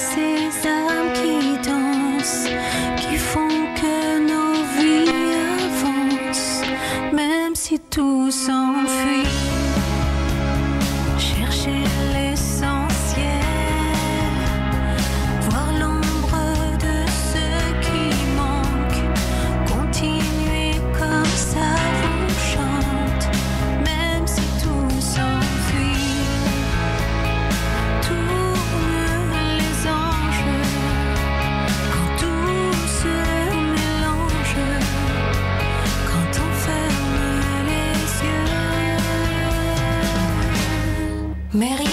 see mais